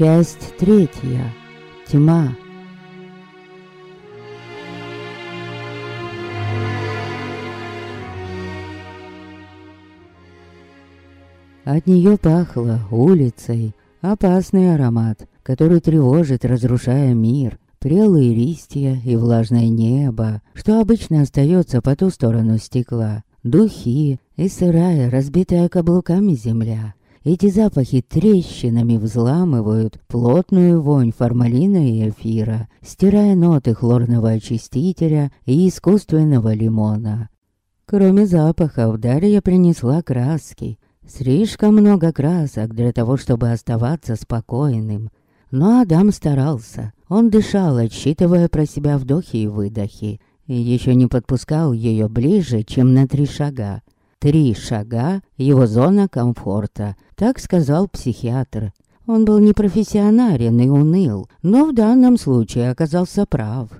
Часть третья. Тьма. От нее пахло улицей, опасный аромат, который тревожит, разрушая мир, прелые листья и влажное небо, что обычно остается по ту сторону стекла, духи и сырая, разбитая каблуками земля. Эти запахи трещинами взламывают плотную вонь формалина и эфира, стирая ноты хлорного очистителя и искусственного лимона. Кроме запахов, Дарья принесла краски. Слишком много красок для того, чтобы оставаться спокойным. Но Адам старался. Он дышал, отсчитывая про себя вдохи и выдохи. И еще не подпускал ее ближе, чем на три шага. Три шага — его зона комфорта, так сказал психиатр. Он был непрофессионален и уныл, но в данном случае оказался прав.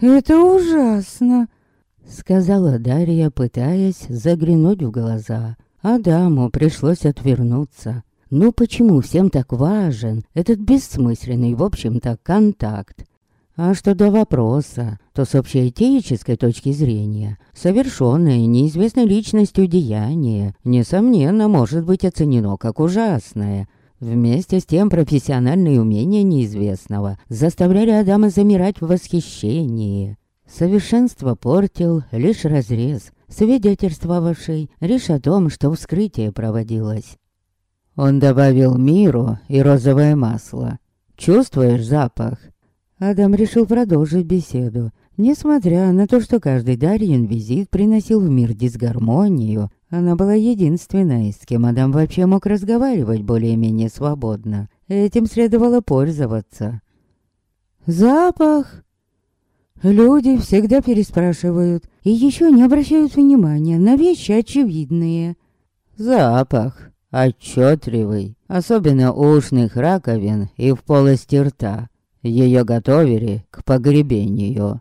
«Это ужасно», — сказала Дарья, пытаясь заглянуть в глаза. Адаму пришлось отвернуться. Ну почему всем так важен этот бессмысленный, в общем-то, контакт? А что до вопроса, то с общеэтической точки зрения, совершенное неизвестной личностью деяние, несомненно, может быть оценено как ужасное. Вместе с тем профессиональные умения неизвестного заставляли Адама замирать в восхищении. Совершенство портил лишь разрез, свидетельствовавший лишь о том, что вскрытие проводилось. Он добавил миру и розовое масло. Чувствуешь запах? Адам решил продолжить беседу. Несмотря на то, что каждый Дарьин визит приносил в мир дисгармонию, она была единственной, с кем Адам вообще мог разговаривать более-менее свободно. Этим следовало пользоваться. «Запах!» Люди всегда переспрашивают и еще не обращают внимания на вещи очевидные. «Запах отчетливый, особенно ушных раковин и в полости рта». Ее готовили к погребению.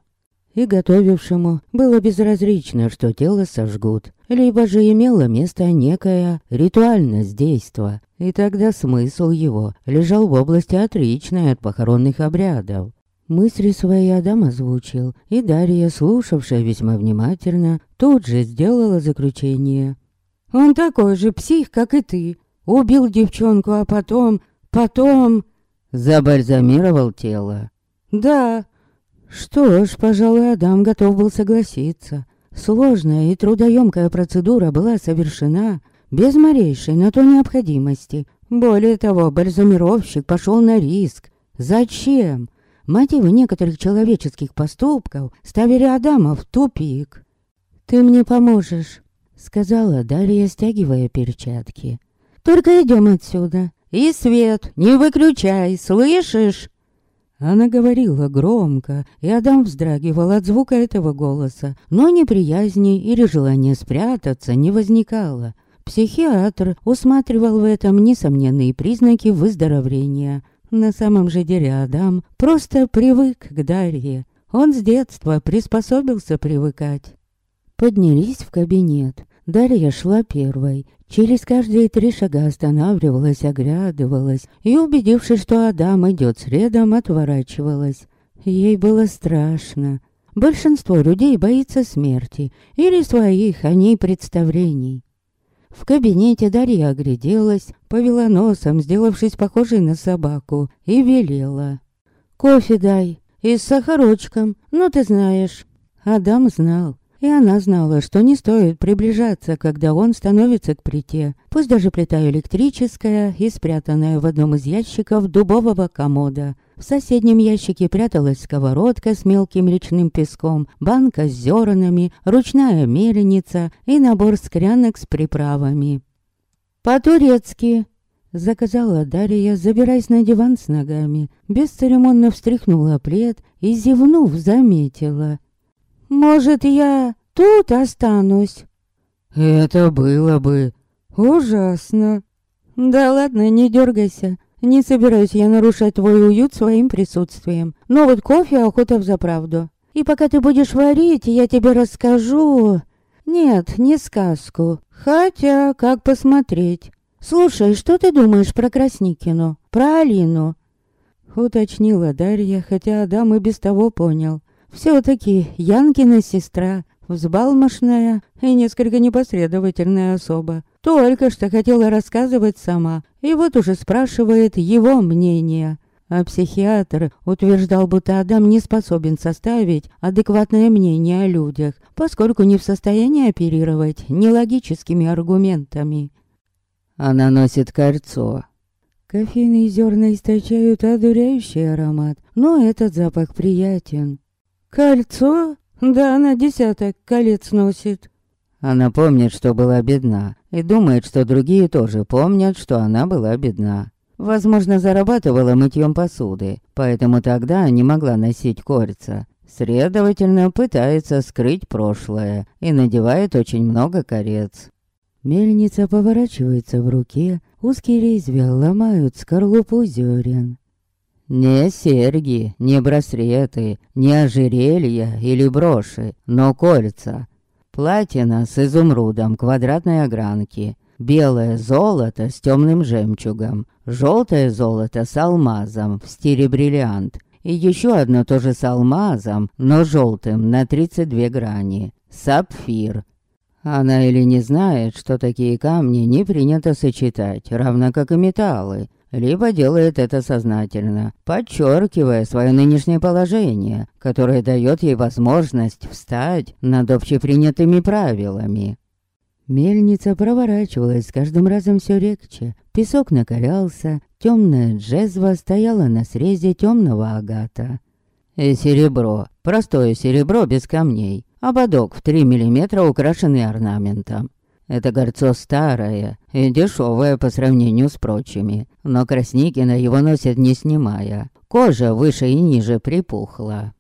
И готовившему было безразлично, что тело сожгут, либо же имело место некое ритуальность действа, и тогда смысл его лежал в области отличной от похоронных обрядов. Мысли свои Адам озвучил, и Дарья, слушавшая весьма внимательно, тут же сделала заключение. «Он такой же псих, как и ты. Убил девчонку, а потом... потом...» Забальзамировал тело? Да. Что ж, пожалуй, Адам готов был согласиться. Сложная и трудоемкая процедура была совершена без малейшей на то необходимости. Более того, бальзамировщик пошел на риск. Зачем? Мотивы некоторых человеческих поступков ставили Адама в тупик. «Ты мне поможешь», — сказала Дарья, стягивая перчатки. «Только идем отсюда. И свет не выключай, слышишь?» Она говорила громко, и Адам вздрагивал от звука этого голоса, но неприязни или желания спрятаться не возникало. Психиатр усматривал в этом несомненные признаки выздоровления. На самом же деле Адам просто привык к Дарье. Он с детства приспособился привыкать. Поднялись в кабинет. Дарья шла первой, через каждые три шага останавливалась, оглядывалась и, убедившись, что Адам идет следом, отворачивалась. Ей было страшно. Большинство людей боится смерти или своих о ней представлений. В кабинете Дарья огляделась, повела носом, сделавшись похожей на собаку, и велела. «Кофе дай, и с сахарочком, ну ты знаешь». Адам знал, и она знала, что не стоит приближаться, когда он становится к плите. Пусть даже плита электрическая и спрятанная в одном из ящиков дубового комода. В соседнем ящике пряталась сковородка с мелким речным песком, банка с зернами, ручная мельница и набор скрянок с приправами. «По-турецки!» Заказала Дарья, забираясь на диван с ногами. Бесцеремонно встряхнула плед и, зевнув, заметила. Может, я тут останусь?» «Это было бы ужасно». «Да ладно, не дергайся. Не собираюсь я нарушать твой уют своим присутствием. Но вот кофе охота в заправду. И пока ты будешь варить, я тебе расскажу... Нет, не сказку. Хотя, как посмотреть. «Слушай, что ты думаешь про Красникину? Про Алину?» Уточнила Дарья, хотя Адам и без того понял. Все-таки Янкина сестра, взбалмошная и несколько непоследовательная особа. Только что хотела рассказывать сама, и вот уже спрашивает его мнение. А психиатр утверждал, будто Адам не способен составить адекватное мнение о людях, поскольку не в состоянии оперировать нелогическими аргументами. Она носит кольцо. Кофейные зерна источают одуряющий аромат, но этот запах приятен. Кольцо? Да она десяток колец носит. Она помнит, что была бедна, и думает, что другие тоже помнят, что она была бедна. Возможно, зарабатывала мытьем посуды, поэтому тогда не могла носить кольца. Следовательно, пытается скрыть прошлое и надевает очень много колец. Мельница поворачивается в руке, узкие резвия ломают скорлупу зерен. Не серьги, не браслеты, не ожерелья или броши, но кольца. Платина с изумрудом квадратной огранки, белое золото с темным жемчугом, желтое золото с алмазом в стиле бриллиант и еще одно тоже с алмазом, но желтым на 32 грани, сапфир. Она или не знает, что такие камни не принято сочетать, равно как и металлы, либо делает это сознательно, подчеркивая свое нынешнее положение, которое дает ей возможность встать над общепринятыми правилами. Мельница проворачивалась с каждым разом все легче. Песок накалялся, темная джезва стояла на срезе темного агата. И серебро, простое серебро без камней, ободок в 3 миллиметра, украшенный орнаментом. Это горцо старое и дешевое по сравнению с прочими, но Красникина его носит не снимая. Кожа выше и ниже припухла.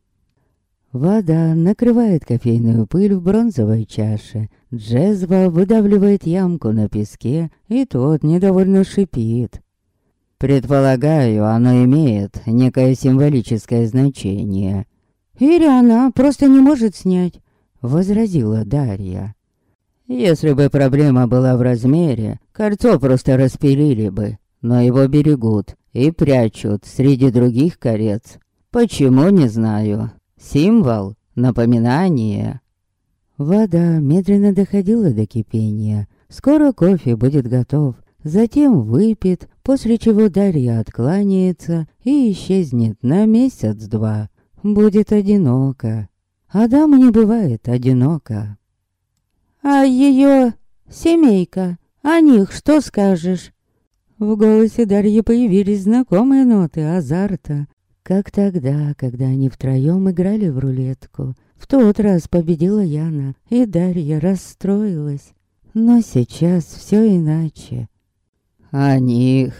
Вода накрывает кофейную пыль в бронзовой чаше. Джезва выдавливает ямку на песке, и тот недовольно шипит. Предполагаю, оно имеет некое символическое значение. «Или она просто не может снять», — возразила Дарья. Если бы проблема была в размере, кольцо просто распилили бы, но его берегут и прячут среди других колец. Почему, не знаю. Символ, напоминание. Вода медленно доходила до кипения. Скоро кофе будет готов. Затем выпит, после чего Дарья откланяется и исчезнет на месяц-два. Будет одиноко. Адам не бывает одиноко. «А ее семейка, о них что скажешь?» В голосе Дарьи появились знакомые ноты азарта, как тогда, когда они втроем играли в рулетку. В тот раз победила Яна, и Дарья расстроилась. Но сейчас все иначе. О них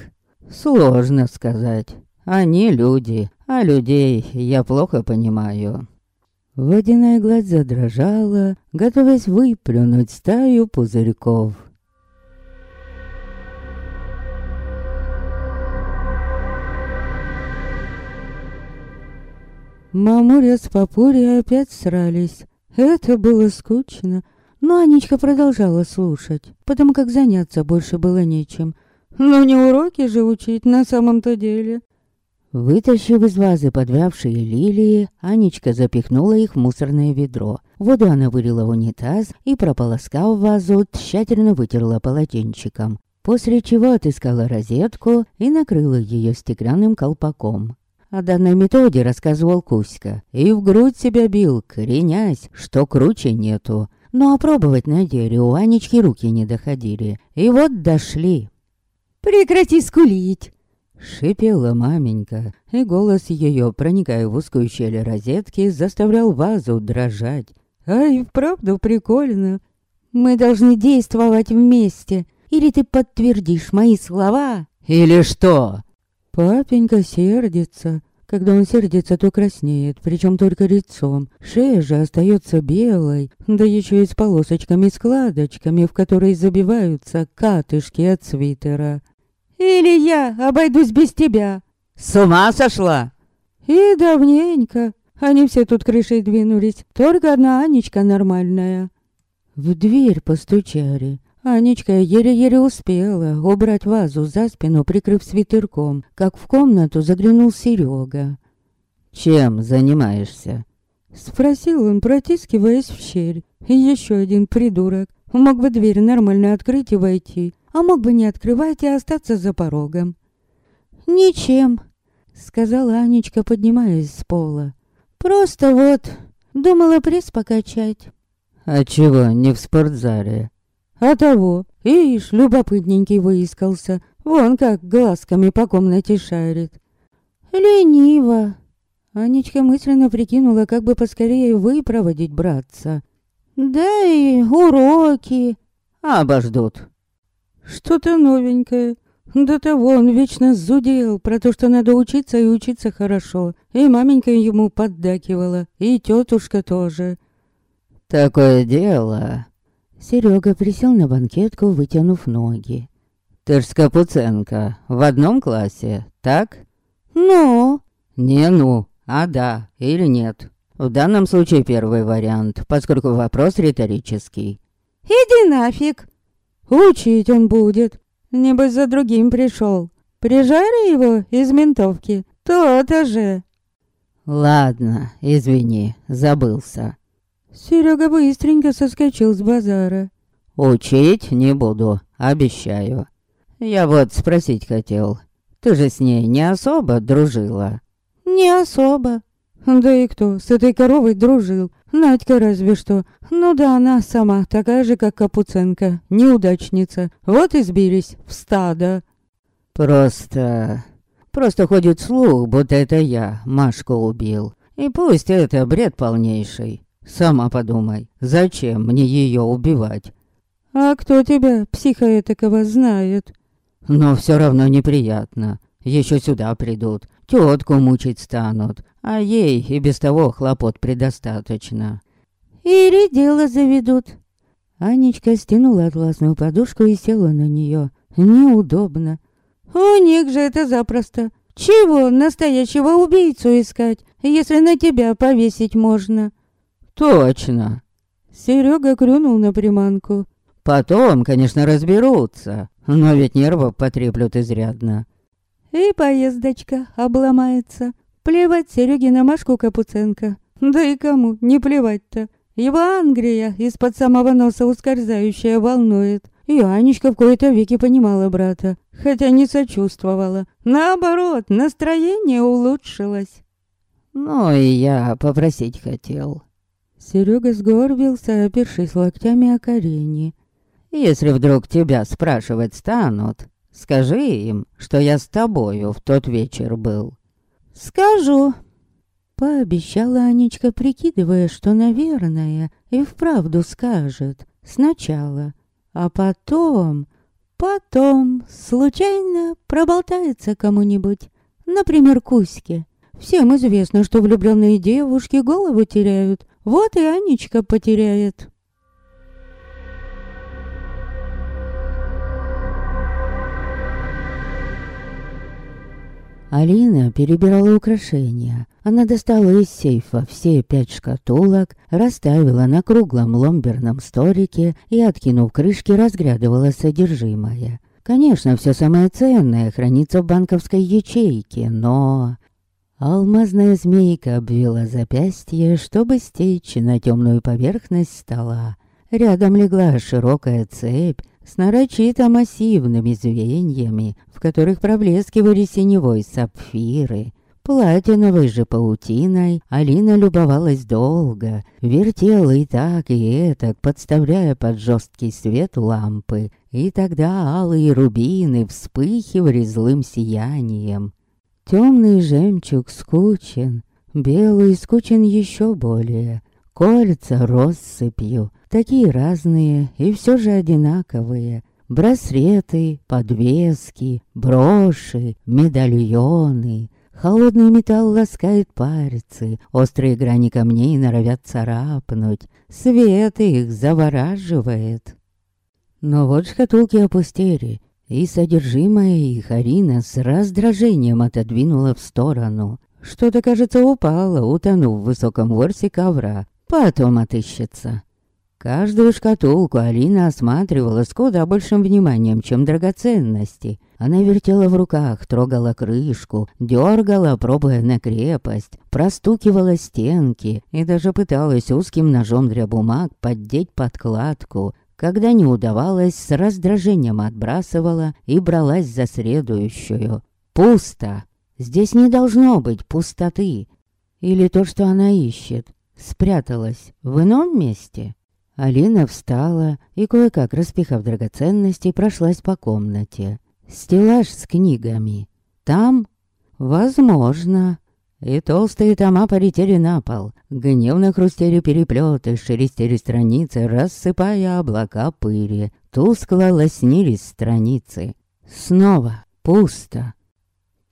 сложно сказать. Они люди, а людей я плохо понимаю. Водяная гладь задрожала, готовясь выплюнуть стаю пузырьков. Мамуля с Папурей опять срались. Это было скучно, но Анечка продолжала слушать, потому как заняться больше было нечем. Но не уроки же учить на самом-то деле. Вытащив из вазы подвявшие лилии, Анечка запихнула их в мусорное ведро. Воду она вылила в унитаз и, прополоскав вазу, тщательно вытерла полотенчиком. После чего отыскала розетку и накрыла ее стеклянным колпаком. О данной методе рассказывал Кузька. И в грудь себя бил, кренясь, что круче нету. Но опробовать на деле у Анечки руки не доходили. И вот дошли. «Прекрати скулить!» Шипела маменька, и голос ее, проникая в узкую щель розетки, заставлял вазу дрожать. «Ай, вправду прикольно. Мы должны действовать вместе. Или ты подтвердишь мои слова?» «Или что?» Папенька сердится. Когда он сердится, то краснеет, причем только лицом. Шея же остается белой, да еще и с полосочками-складочками, в которые забиваются катышки от свитера. Или я обойдусь без тебя?» «С ума сошла?» «И давненько. Они все тут крышей двинулись. Только одна Анечка нормальная». В дверь постучали. Анечка еле-еле успела убрать вазу за спину, прикрыв свитерком, как в комнату заглянул Серега. «Чем занимаешься?» Спросил он, протискиваясь в щель. Еще один придурок. Мог бы дверь нормально открыть и войти, а мог бы не открывать и остаться за порогом. «Ничем», — сказала Анечка, поднимаясь с пола. «Просто вот, думала пресс покачать». «А чего, не в спортзале?» А того, ишь, любопытненький выискался. Вон как глазками по комнате шарит. Лениво. Анечка мысленно прикинула, как бы поскорее выпроводить братца. Да и уроки. Обождут. Что-то новенькое. До того он вечно зудел про то, что надо учиться и учиться хорошо. И маменька ему поддакивала, и тетушка тоже. Такое дело, Серега присел на банкетку, вытянув ноги. «Ты ж с Капуценко в одном классе, так?» «Ну?» «Не ну, а да или нет. В данном случае первый вариант, поскольку вопрос риторический». «Иди нафиг!» «Учить он будет. Небось за другим пришел. Прижали его из ментовки. То-то же!» «Ладно, извини, забылся. Серега быстренько соскочил с базара. «Учить не буду, обещаю. Я вот спросить хотел. Ты же с ней не особо дружила?» «Не особо. Да и кто с этой коровой дружил? Надька разве что. Ну да, она сама такая же, как Капуценко, неудачница. Вот и сбились в стадо». «Просто... просто ходит слух, будто это я Машку убил. И пусть это бред полнейший. Сама подумай, зачем мне ее убивать? А кто тебя, психа этакого, знает? Но все равно неприятно. Еще сюда придут, тетку мучить станут, а ей и без того хлопот предостаточно. Или дело заведут. Анечка стянула атласную подушку и села на нее. Неудобно. У них же это запросто. Чего настоящего убийцу искать, если на тебя повесить можно? Точно. Серега клюнул на приманку. Потом, конечно, разберутся, но ведь нервов потреплют изрядно. И поездочка обломается. Плевать Сереге на Машку Капуценко. Да и кому не плевать-то. Его Ангрия из-под самого носа ускользающая волнует. И Анечка в кои-то веки понимала брата, хотя не сочувствовала. Наоборот, настроение улучшилось. Ну и я попросить хотел. Серега сгорбился, опершись локтями о корени. «Если вдруг тебя спрашивать станут, скажи им, что я с тобою в тот вечер был». «Скажу», — пообещала Анечка, прикидывая, что, наверное, и вправду скажет. Сначала, а потом... Потом случайно проболтается кому-нибудь, например, Кузьке. Всем известно, что влюбленные девушки голову теряют, вот и Анечка потеряет. Алина перебирала украшения. Она достала из сейфа все пять шкатулок, расставила на круглом ломберном столике и, откинув крышки, разглядывала содержимое. Конечно, все самое ценное хранится в банковской ячейке, но... Алмазная змейка обвела запястье, чтобы стечь на темную поверхность стола. Рядом легла широкая цепь с нарочито массивными звеньями, в которых проблескивали синевой сапфиры. Платиновой же паутиной Алина любовалась долго, вертела и так, и этак, подставляя под жесткий свет лампы, и тогда алые рубины вспыхивали злым сиянием. Темный жемчуг скучен, белый скучен еще более. Кольца россыпью, такие разные и все же одинаковые. Браслеты, подвески, броши, медальоны. Холодный металл ласкает пальцы, острые грани камней норовят царапнуть. Свет их завораживает. Но вот шкатулки опустели, и содержимое их Арина с раздражением отодвинула в сторону. Что-то, кажется, упало, утонув в высоком ворсе ковра. Потом отыщется. Каждую шкатулку Алина осматривала с куда большим вниманием, чем драгоценности. Она вертела в руках, трогала крышку, дергала, пробуя на крепость, простукивала стенки и даже пыталась узким ножом для бумаг поддеть подкладку. Когда не удавалось, с раздражением отбрасывала и бралась за следующую. Пусто. Здесь не должно быть пустоты. Или то, что она ищет, спряталось в ином месте. Алина встала и, кое-как распихав драгоценности, прошлась по комнате. Стеллаж с книгами. Там? Возможно. И толстые тома полетели на пол. Гневно хрустели переплеты, шелестели страницы, рассыпая облака пыли. Тускло лоснились страницы. Снова пусто.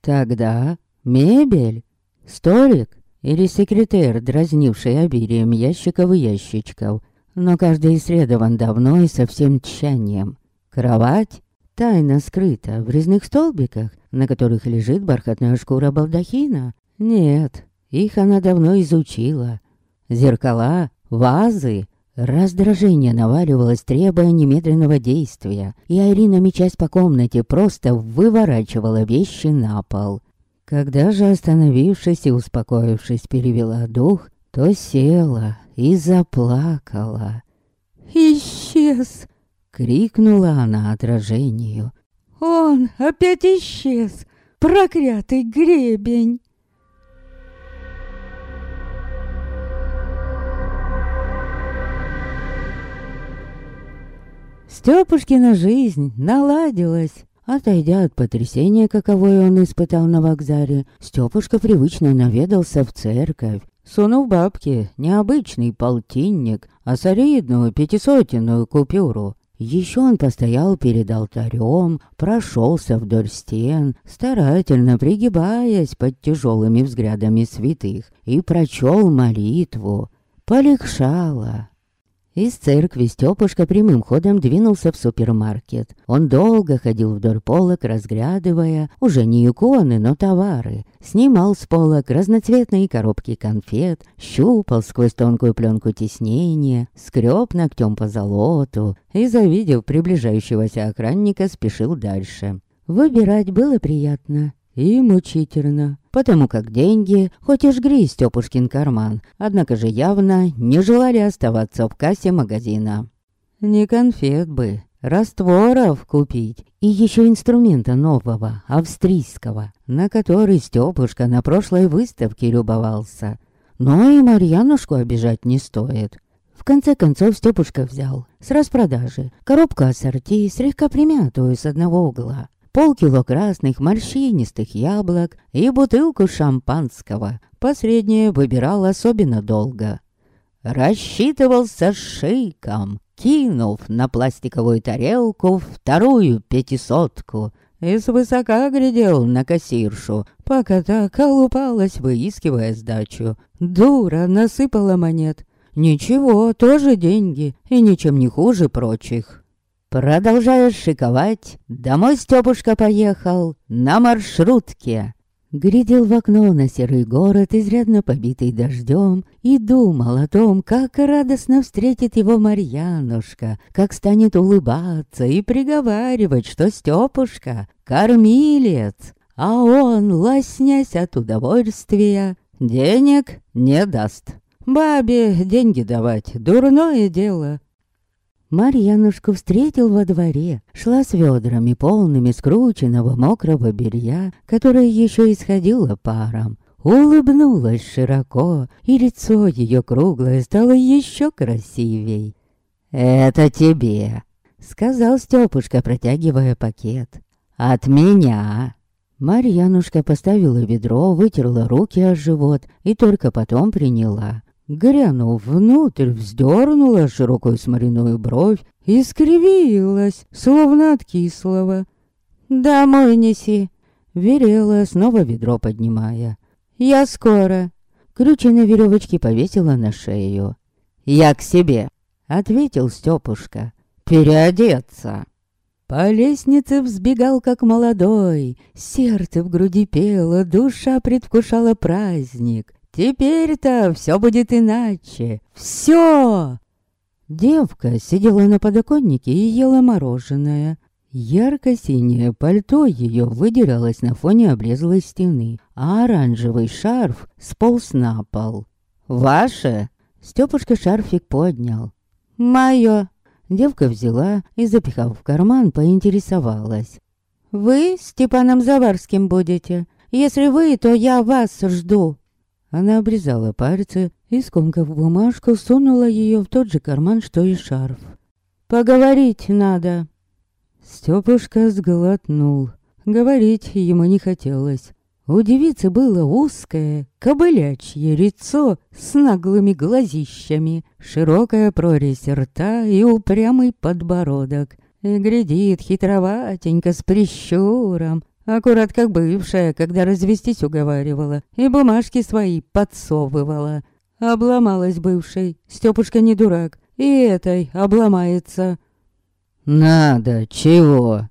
Тогда мебель, столик или секретарь, дразнивший обилием ящиков и ящичков. Но каждый исследован давно и со всем тщанием. Кровать тайно скрыта в резных столбиках, на которых лежит бархатная шкура балдахина. Нет, их она давно изучила. Зеркала, вазы. Раздражение наваливалось, требуя немедленного действия, и Арина, мечась по комнате, просто выворачивала вещи на пол. Когда же, остановившись и успокоившись, перевела дух, то села и заплакала. «Исчез!» — крикнула она отражению. «Он опять исчез! Проклятый гребень!» Стёпушкина жизнь наладилась. Отойдя от потрясения, каковое он испытал на вокзале, Стёпушка привычно наведался в церковь. Сунув бабке необычный полтинник, а солидную пятисотенную купюру. Еще он постоял перед алтарем, прошелся вдоль стен, старательно пригибаясь под тяжелыми взглядами святых, и прочел молитву. Полегшало. Из церкви Стёпушка прямым ходом двинулся в супермаркет. Он долго ходил вдоль полок, разглядывая уже не иконы, но товары. Снимал с полок разноцветные коробки конфет, щупал сквозь тонкую пленку тиснения, скреб ногтем по золоту и, завидев приближающегося охранника, спешил дальше. Выбирать было приятно и мучительно, потому как деньги, хоть и жгли Стёпушкин карман, однако же явно не желали оставаться в кассе магазина. Не конфет бы, растворов купить и еще инструмента нового, австрийского, на который Стёпушка на прошлой выставке любовался. Но и Марьянушку обижать не стоит. В конце концов Стёпушка взял с распродажи коробку ассорти, слегка примятую с одного угла полкило красных морщинистых яблок и бутылку шампанского. Последнее выбирал особенно долго. Рассчитывался шейком, кинув на пластиковую тарелку вторую пятисотку и свысока глядел на кассиршу, пока та колупалась, выискивая сдачу. Дура насыпала монет. Ничего, тоже деньги, и ничем не хуже прочих. Продолжая шиковать, домой Стёпушка поехал на маршрутке. Глядел в окно на серый город, изрядно побитый дождем, и думал о том, как радостно встретит его Марьянушка, как станет улыбаться и приговаривать, что Стёпушка — кормилец, а он, лоснясь от удовольствия, денег не даст. Бабе деньги давать — дурное дело. Марьянушку встретил во дворе, шла с ведрами, полными скрученного мокрого белья, которое еще исходило паром. Улыбнулась широко, и лицо ее круглое стало еще красивей. «Это тебе», — сказал Степушка, протягивая пакет. «От меня». Марьянушка поставила ведро, вытерла руки о живот и только потом приняла. Грянув внутрь, вздернула широкую смоляную бровь и скривилась, словно от кислого. «Домой неси!» — верела, снова ведро поднимая. «Я скоро!» Ключи на веревочке повесила на шею. «Я к себе!» — ответил Стёпушка. «Переодеться!» По лестнице взбегал, как молодой, сердце в груди пело, душа предвкушала праздник. Теперь-то все будет иначе. Все! Девка сидела на подоконнике и ела мороженое. Ярко-синее пальто ее выделялось на фоне облезлой стены, а оранжевый шарф сполз на пол. «Ваше?» Стёпушка шарфик поднял. «Моё!» Девка взяла и, запихав в карман, поинтересовалась. «Вы Степаном Заварским будете? Если вы, то я вас жду». Она обрезала пальцы и, скомкав бумажку, сунула ее в тот же карман, что и шарф. «Поговорить надо». Стёпушка сглотнул. Говорить ему не хотелось. У девицы было узкое, кобылячье лицо с наглыми глазищами, широкая прорезь рта и упрямый подбородок. И глядит хитроватенько с прищуром, аккурат как бывшая, когда развестись уговаривала и бумажки свои подсовывала. Обломалась бывшей, Стёпушка не дурак, и этой обломается. «Надо, чего?»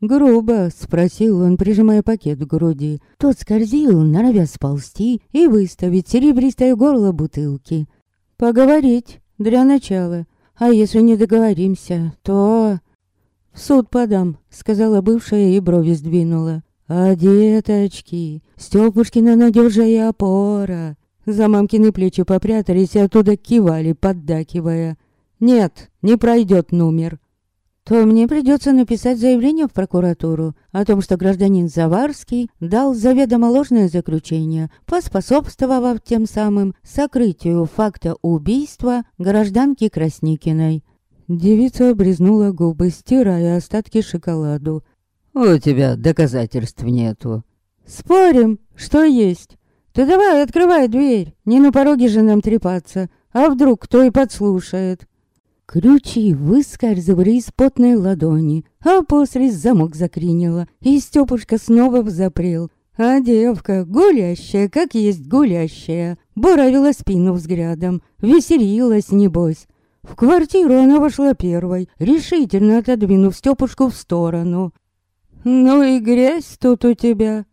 Грубо спросил он, прижимая пакет к груди. Тот скользил, норовя сползти и выставить серебристое горло бутылки. «Поговорить для начала. А если не договоримся, то...» «В суд подам», — сказала бывшая и брови сдвинула. «А деточки, Стёпушкина надежая опора». За мамкины плечи попрятались и оттуда кивали, поддакивая. «Нет, не пройдет номер» то мне придется написать заявление в прокуратуру о том, что гражданин Заварский дал заведомо ложное заключение, поспособствовав тем самым сокрытию факта убийства гражданки Красникиной. Девица обрезнула губы, стирая остатки шоколаду. «У тебя доказательств нету». «Спорим, что есть. Ты давай открывай дверь, не на пороге же нам трепаться, а вдруг кто и подслушает». Ключи выскальзывали из потной ладони, а после замок закринило, и Стёпушка снова взапрел. А девка, гулящая, как есть гулящая, буравила спину взглядом, веселилась, небось. В квартиру она вошла первой, решительно отодвинув Стёпушку в сторону. «Ну и грязь тут у тебя»,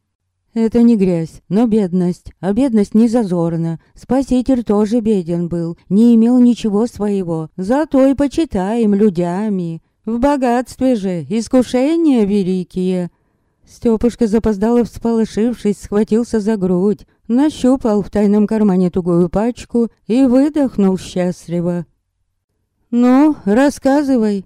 это не грязь, но бедность, а бедность не зазорна. Спаситель тоже беден был, не имел ничего своего, зато и почитаем людями. В богатстве же искушения великие. Стёпушка запоздало всполошившись, схватился за грудь, нащупал в тайном кармане тугую пачку и выдохнул счастливо. «Ну, рассказывай,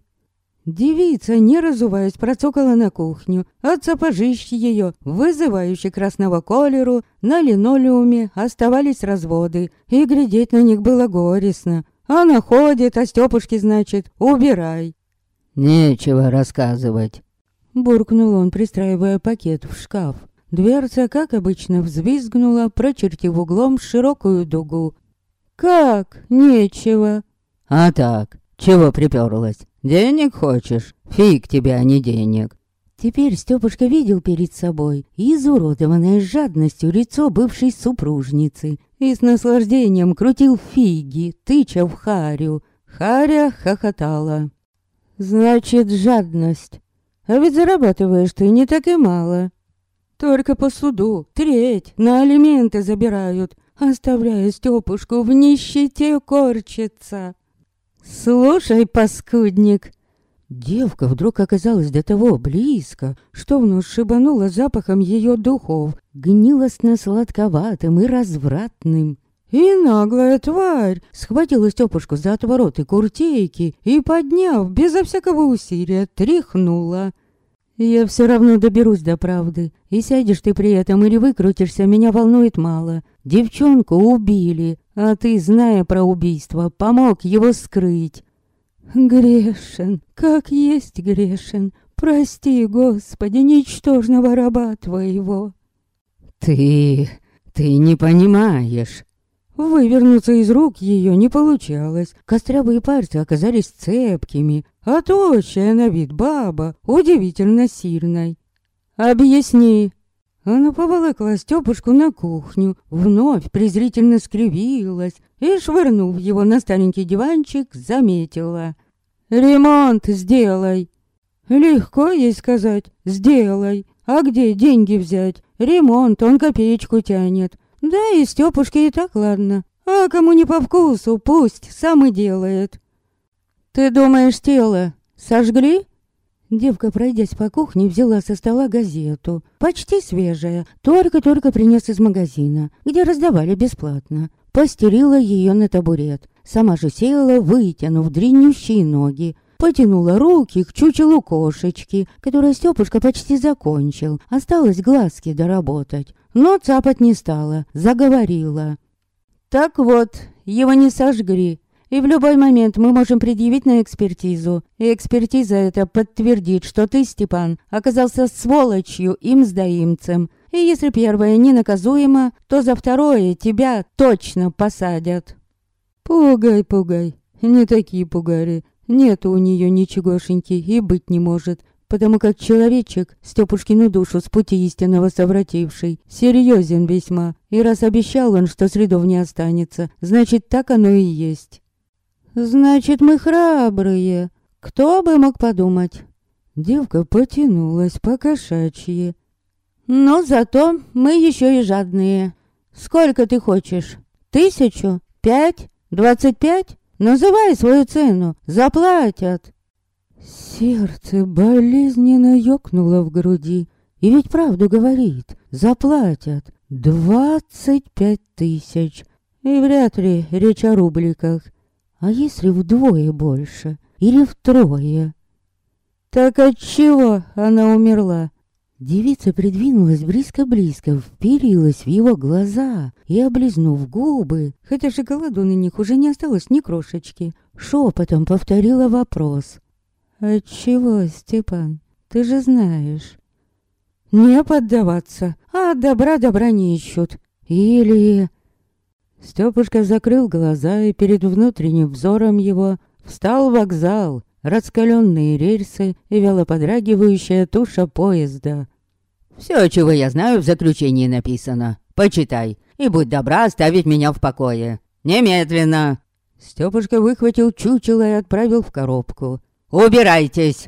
Девица, не разуваясь, процокала на кухню, от сапожищ ее, вызывающей красного колеру, на линолеуме оставались разводы, и глядеть на них было горестно. Она ходит, а Стёпушки, значит, убирай. «Нечего рассказывать», — буркнул он, пристраивая пакет в шкаф. Дверца, как обычно, взвизгнула, прочертив углом широкую дугу. «Как? Нечего». «А так, чего приперлась? Денег хочешь? Фиг тебе, а не денег. Теперь Стёпушка видел перед собой изуродованное жадностью лицо бывшей супружницы и с наслаждением крутил фиги, тыча в Харю. Харя хохотала. «Значит, жадность. А ведь зарабатываешь ты не так и мало. Только по суду треть на алименты забирают, оставляя Стёпушку в нищете корчиться». «Слушай, паскудник!» Девка вдруг оказалась до того близко, что в нос шибанула запахом ее духов, гнилостно-сладковатым и развратным. И наглая тварь схватила Стёпушку за отвороты куртейки и, подняв, безо всякого усилия, тряхнула. «Я все равно доберусь до правды, и сядешь ты при этом или выкрутишься, меня волнует мало. Девчонку убили, а ты, зная про убийство, помог его скрыть. Грешен, как есть грешен. Прости, Господи, ничтожного раба твоего. Ты... ты не понимаешь. Вывернуться из рук ее не получалось. Кострявые пальцы оказались цепкими, а тощая на вид баба удивительно сильной. «Объясни», она поволокла Стёпушку на кухню, вновь презрительно скривилась и, швырнув его на старенький диванчик, заметила. «Ремонт сделай!» Легко ей сказать «сделай». А где деньги взять? Ремонт, он копеечку тянет. Да и Стёпушке и так ладно. А кому не по вкусу, пусть сам и делает. «Ты думаешь, тело сожгли?» Девка, пройдясь по кухне, взяла со стола газету. Почти свежая, только-только принес из магазина, где раздавали бесплатно. Постелила ее на табурет. Сама же села, вытянув длиннющие ноги. Потянула руки к чучелу кошечки, которое Стёпушка почти закончил. Осталось глазки доработать. Но цапать не стала, заговорила. «Так вот, его не сожгли. И в любой момент мы можем предъявить на экспертизу. И экспертиза это подтвердит, что ты, Степан, оказался сволочью и мздоимцем. И если первое ненаказуемо, то за второе тебя точно посадят. Пугай, пугай. Не такие пугари. Нет у нее ничегошеньки и быть не может. Потому как человечек, Стёпушкину душу с пути истинного совративший, серьезен весьма. И раз обещал он, что следов не останется, значит так оно и есть. «Значит, мы храбрые. Кто бы мог подумать?» Девка потянулась по кошачьи. «Но зато мы еще и жадные. Сколько ты хочешь? Тысячу? Пять? Двадцать пять? Называй свою цену. Заплатят!» Сердце болезненно ёкнуло в груди. И ведь правду говорит. Заплатят. Двадцать пять тысяч. И вряд ли речь о рубликах. А если вдвое больше? Или втрое? Так от чего она умерла? Девица придвинулась близко-близко, вперилась в его глаза и, облизнув губы, хотя шоколаду на них уже не осталось ни крошечки, шепотом повторила вопрос. «От чего, Степан? Ты же знаешь». «Не поддаваться, а добра добра не ищут. Или...» Стёпушка закрыл глаза, и перед внутренним взором его встал вокзал, раскаленные рельсы и вяло подрагивающая туша поезда. «Все, чего я знаю, в заключении написано. Почитай, и будь добра оставить меня в покое. Немедленно!» Стёпушка выхватил чучело и отправил в коробку. «Убирайтесь!»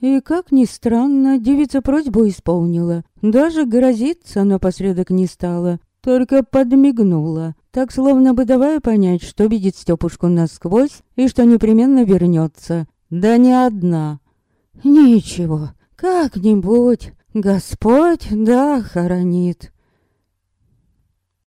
И, как ни странно, девица просьбу исполнила. Даже грозиться напоследок не стала, только подмигнула так словно бы давая понять, что видит Стёпушку насквозь и что непременно вернется. Да не одна. Ничего, как-нибудь Господь да хоронит.